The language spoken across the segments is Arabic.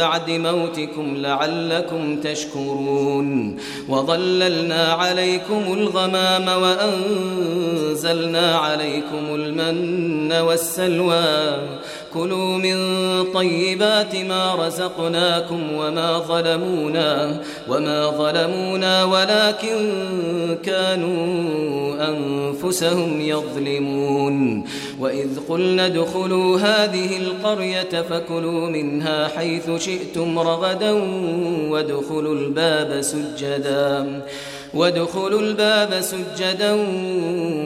بعد موتكم لعلكم تشكرون وظللنا عليكم الغمام وأنزلنا عليكم المن والسلوى كلوا من طيبات ما رزقناكم وما ظلمونا وما ظلمونا ولكن كانوا أنفسهم يظلمون وإذ قلنا ادخلوا هذه القرية فكلوا منها حيث شئتم شئتم رغدا وادخلوا الباب سجدا وادخلوا الباب سجدا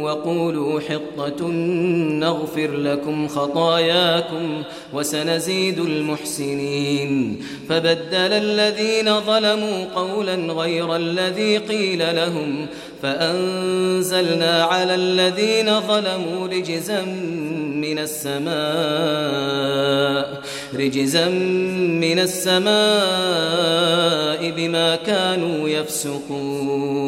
وقولوا حطة نغفر لكم خطاياكم وسنزيد المحسنين. فبدل الذين ظلموا قولا غير الذي قيل لهم فأنزلنا على الذين ظلموا رجزا من السماء رجزا من السماء بما كانوا يفسقون.